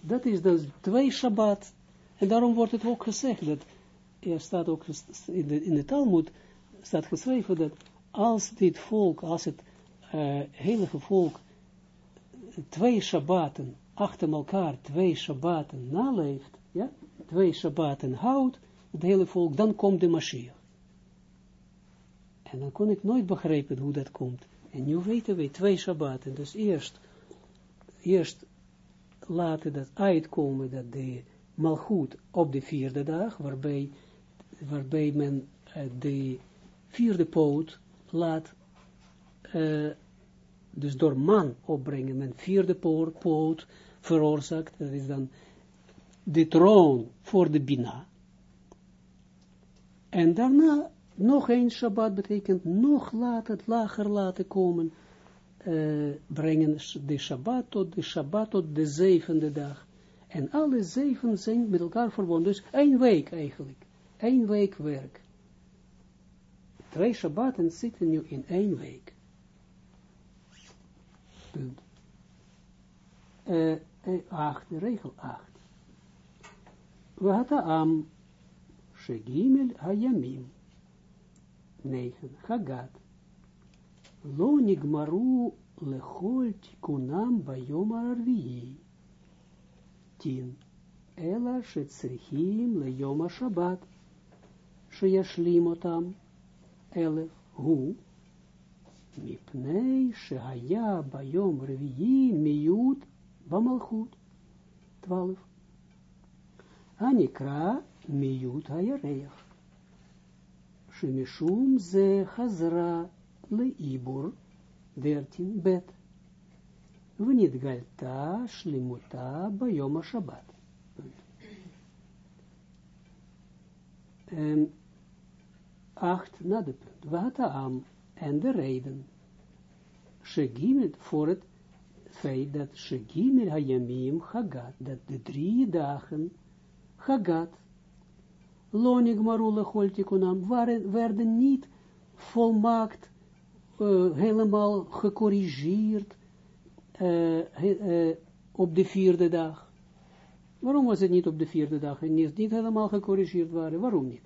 dat is dus twee Shabbat. En daarom wordt het ook gezegd, dat er staat ook in de, Talmud, staat geschreven dat als dit volk, als het uh, heilige volk, twee Shabbaten achter elkaar, twee Shabbaten naleeft, ja, twee Shabbaten houdt, het hele volk, dan komt de Mashiach. En dan kon ik nooit begrijpen hoe dat komt. En nu weten we twee Shabbaten, dus eerst eerst laten dat uitkomen dat de malgoed op de vierde dag, waarbij, waarbij men uh, de vierde poot laat, uh, dus door man opbrengen, men vierde poot, veroorzaakt, dat is dan de troon voor de Bina. En daarna nog een Shabbat betekent nog later, lager laten komen, uh, brengen de Shabbat tot de Shabbat tot de zevende dag. En alle zeven zijn met elkaar verbonden. Dus één week eigenlijk. Eén week werk. Twee Shabbaten zitten nu in één week. Punt. Uh, acht, regel 8. am shegimel hayamim. 9. Hagat. Lo nigmaru lechol tikunam bayom arviyi. Tin. Ela shetzrichim leyom shabbat. Sheyashlimotam elef hu. Mipnei Shehaya Bayom Revi Miyut Bamalchut. Ani kra Miyut Hayareach. Shemishum ze Hazra Leibur Dertin Bet. Vnit Galta Shlimuta Bayom Shabbat. 8 na de punt. Wataam en de reden. Shegimel voor het feit dat Shegimel hayamim hagat, dat de drie dagen hagat, lonig marule holtikunam, waren, werden niet volmaakt, uh, helemaal gecorrigeerd uh, uh, op de vierde dag. Waarom was het niet op de vierde dag en niet, niet helemaal gecorrigeerd waren? Waarom niet?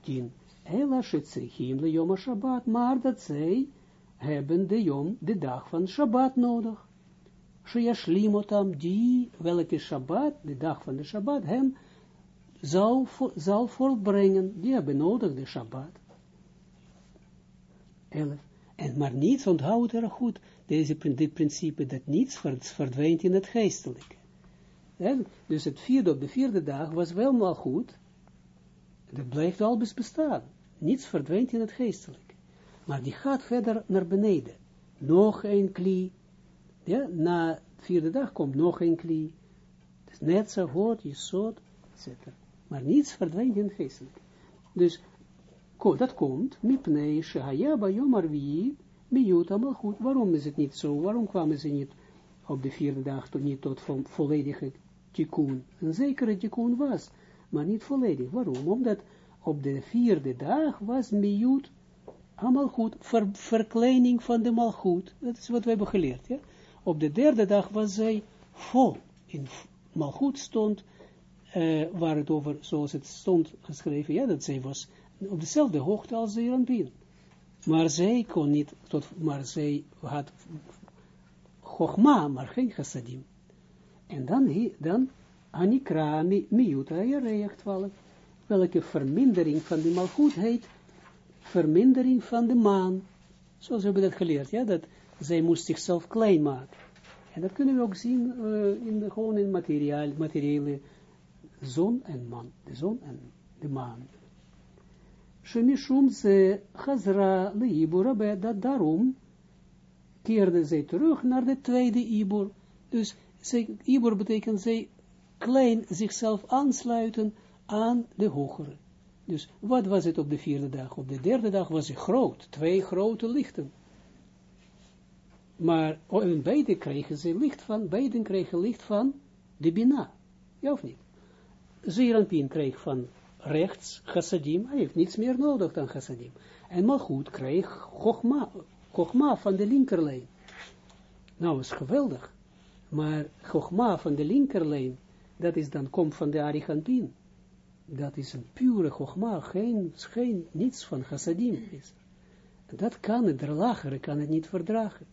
10. Ela shetzrichim le yom Shabbat, maar dat zij hebben de yom, de dag van Shabbat nodig. Sheyashlim die, welke Shabbat, de dag van de Shabbat, hem zal, zal volbrengen. Die hebben nodig de Shabbat. Elf. En maar niets onthoudt er goed, deze, dit principe, dat niets verdwijnt in het geestelijke. dus het vierde op de vierde dag was wel maar goed, dat blijft albes bestaan. Niets verdwijnt in het geestelijke. Maar die gaat verder naar beneden. Nog een kli. Ja, na de vierde dag komt nog een kli. Dus net zo hoort, je soort, etc. Maar niets verdwijnt in het geestelijke. Dus dat komt, mipnei shehaya bayom arvi, miyut goed. Waarom is het niet zo? Waarom kwamen ze niet op de vierde dag tot niet tot volledige tikkun? Een zekere tikkun was, maar niet volledig. Waarom? Omdat op de vierde dag was miyut goed, ver, verkleining van de malgoed. Dat is wat we hebben geleerd. Ja? Op de derde dag was zij vol. In malgoed stond, uh, waar het over, zoals het stond geschreven, ja, dat zij was op dezelfde hoogte als de Iranbien. Maar zij kon niet, tot, maar zij had Chogma, maar geen chassadim. En dan, dan Anikra, Miyuta, Jereach 12. Welke vermindering van die malgoed heet, vermindering van de maan. Zoals we hebben dat geleerd, ja, dat zij moest zichzelf klein maken. En dat kunnen we ook zien uh, in de, gewoon in materiaal, materiële zon en maan, de zon en de maan. Shemishum ze chazra leibur dat daarom keerde zij terug naar de tweede ibur. Dus ibur betekent zij klein zichzelf aansluiten aan de hogere. Dus wat was het op de vierde dag? Op de derde dag was het groot, twee grote lichten. Maar oh, in beide kregen ze licht van, beiden kregen licht van de Bina. Ja of niet? Zeranpien kreeg van rechts chassadim, hij heeft niets meer nodig dan chassadim. En Malchut kreeg Chogma, Chogma van de linkerlijn. Nou, is geweldig. Maar Chogma van de linkerlijn, dat is dan, komt van de Arigantin. Dat is een pure Chogma, geen, geen, niets van chassadim is. Dat kan het, de lagere kan het niet verdragen.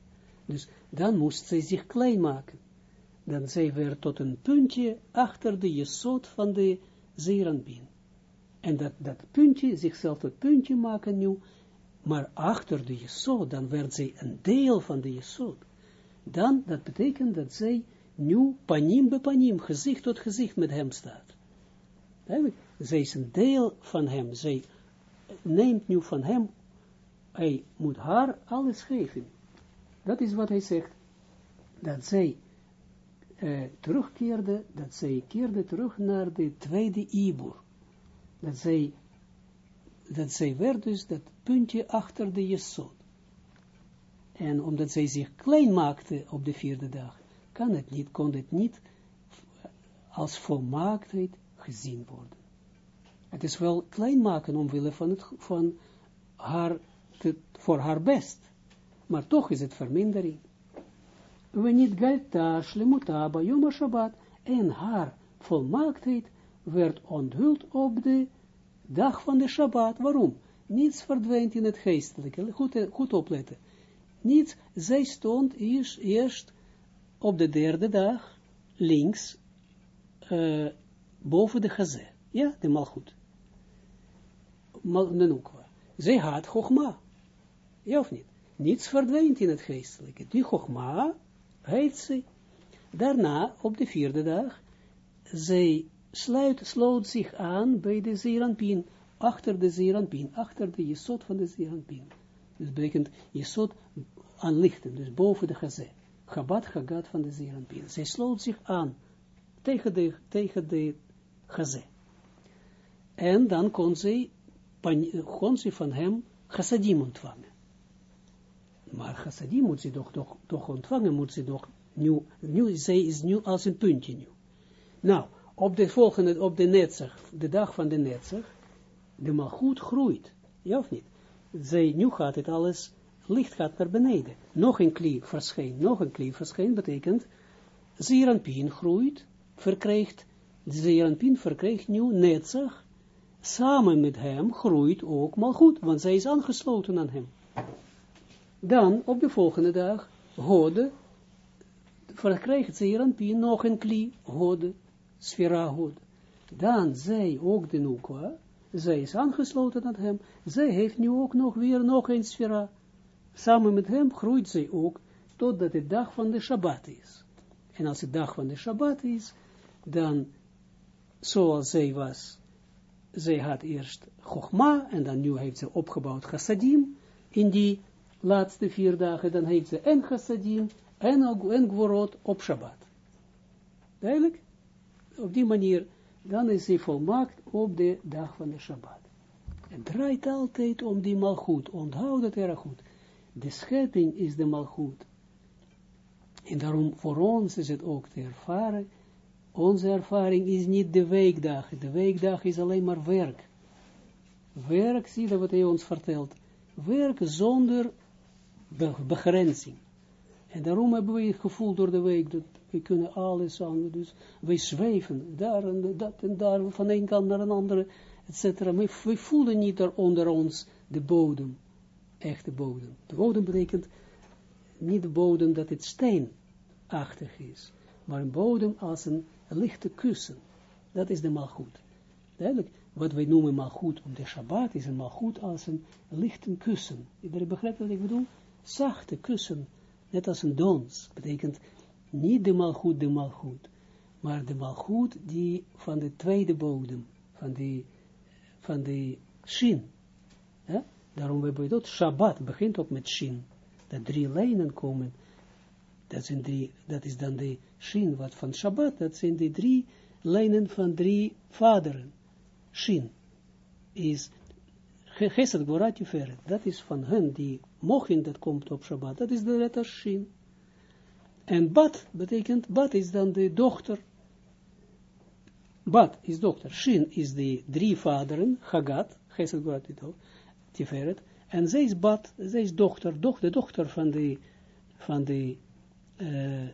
Dus dan moest zij zich klein maken. Dan zij werd tot een puntje achter de jesot van de Zeranbin. En dat, dat puntje, zichzelf dat puntje maken nu, maar achter de jesod, dan werd zij een deel van de jesod. Dan, dat betekent dat zij nu panim be panim, gezicht tot gezicht met hem staat. Zij is een deel van hem, zij neemt nu van hem, hij moet haar alles geven. Dat is wat hij zegt, dat zij uh, terugkeerde, dat zij keerde terug naar de tweede Ibur dat zij, dat zij werd dus dat puntje achter de jesod. En omdat zij zich klein maakte op de vierde dag, kan het niet, kon het niet als volmaaktheid gezien worden. Het is wel klein maken omwille van, het, van haar, voor haar best, maar toch is het vermindering. We niet galta, shlemuta, bayom Shabbat, en haar volmaaktheid werd onthuld op de dag van de Shabbat. Waarom? Niets verdwijnt in het geestelijke. Goed, opletten. Niets, zij stond eerst, eerst op de derde dag links uh, boven de gazé. Ja, de malgoed. Mal, Nenukwa. Zij had Chogma. Ja of niet? Niets verdwijnt in het geestelijke. Die Chogma heet ze. Daarna, op de vierde dag, zij sluit, sloot zich aan bij de Zeranpien, achter de Zeranpien, achter de jesot van de Zeranpien. Dus betekent jesot aanlichten, dus boven de gazé. Chabad Chagat van de Zeranpien. Zij sloot zich aan tegen de, tegen de En dan kon zij kon van hem chassadim ontvangen. Maar chassadim moet ze toch, toch, ontvangen, moet ze toch, nu, nu, zij is nu als een puntje nu. Nou, op de volgende, op de netzig, de dag van de netzig, de malgoed groeit. Ja of niet? Zij, nu gaat het alles, licht gaat naar beneden. Nog een klie verschijnt, nog een klie verschijnt, betekent, Zeranpien groeit, verkrijgt, Zeranpien verkrijgt nu netzig, samen met hem groeit ook malgoed, want zij is aangesloten aan hem. Dan, op de volgende dag, Hode, verkrijgt Zeranpien nog een klie, Hode, Sfera Hode. Dan zij ook de Nukwa, zij is aangesloten aan hem, zij heeft nu ook nog weer nog een sfera. Samen met hem groeit zij ook, totdat de dag van de Shabbat is. En als de dag van de Shabbat is, dan, zoals zij was, zij had eerst Chogma, en dan nu heeft ze opgebouwd Chassadim, in die laatste vier dagen, dan heeft ze en Chassadim, en, en Gvorot op Shabbat. Duidelijk? Op die manier dan is hij volmaakt op de dag van de Shabbat. Het draait altijd om die malgoed. Onthoud het erg goed. De schepping is de malgoed. En daarom voor ons is het ook te ervaren. Onze ervaring is niet de weekdag. De weekdag is alleen maar werk. Werk, zie je wat hij ons vertelt. Werk zonder begrenzing. En daarom hebben we het gevoel door de week dat we kunnen alles aan, dus wij zweven daar en dat en daar, van een kant naar een andere, etc. Maar we voelen niet er onder ons de bodem, echte bodem. De bodem betekent niet de bodem dat het steenachtig is, maar een bodem als een lichte kussen. Dat is de malgoed. Duidelijk, wat wij noemen malgoed op de Shabbat is een malgoed als een lichte kussen. Iedereen begrijpt wat ik bedoel? Zachte kussen, net als een dons, betekent niet de malgoed, de malgoed, maar de malgoed die van de tweede bodem, van die, van die shin. Ja? Daarom hebben we dat, Shabbat begint ook met shin, dat drie lijnen komen, dat, zijn drie, dat is dan de shin, wat van Shabbat, dat zijn de drie lijnen van drie vaderen. Shin is Gesed Gorat Tiferet, dat is van hen die mogen, dat komt op Shabbat, dat is de letter Shin. En Bat betekent, Bat is dan de dochter. Bat is dochter. Shin is de drie vaderen, Hagat, Gesed Gorat Tiferet. En zij is Bat, zij is dochter, de dochter van de, van de uh,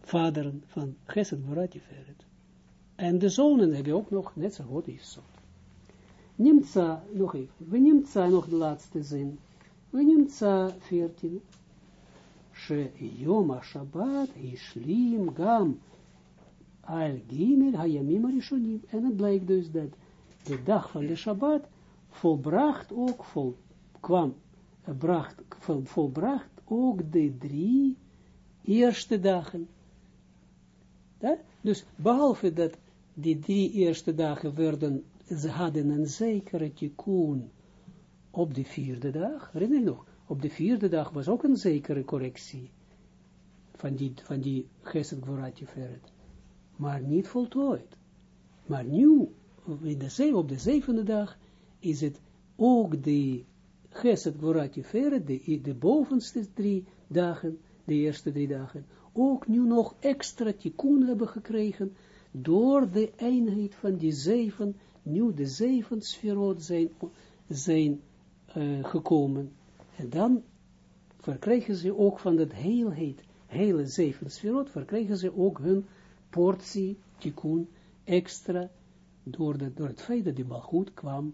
vaderen van Gesed Gorat Tiferet. En de zonen hebben ook nog, net zo goed is zo. Nimtza, nog even, we nimtza nog de laatste zin. We nimtza 14. שיום השבת השלים גם al gimel hayamim arishonim. En het blijkt dus dat de dag van de Shabbat volbracht ook, vol, kwam, bracht, vol, volbracht ook de drie eerste dagen. Dus behalve dat die drie eerste dagen werden, ze hadden een zekere tikkun op de vierde dag, herinner je nog, op de vierde dag was ook een zekere correctie van die, van die Gesed Feret. Maar niet voltooid. Maar nu, in de, op de zevende dag, is het ook de Gesed Gvorati Feret, de, de bovenste drie dagen, de eerste drie dagen, ook nu nog extra tikkun hebben gekregen, door de eenheid van die zeven, nu de zeven sferot zijn, zijn uh, gekomen, en dan verkrijgen ze ook van dat heelheid, hele zeven sferot, verkrijgen ze ook hun portie, tikkun, extra, door, de, door het feit dat die goed kwam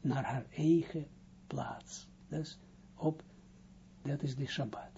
naar haar eigen plaats. Dus op, dat is de Shabbat.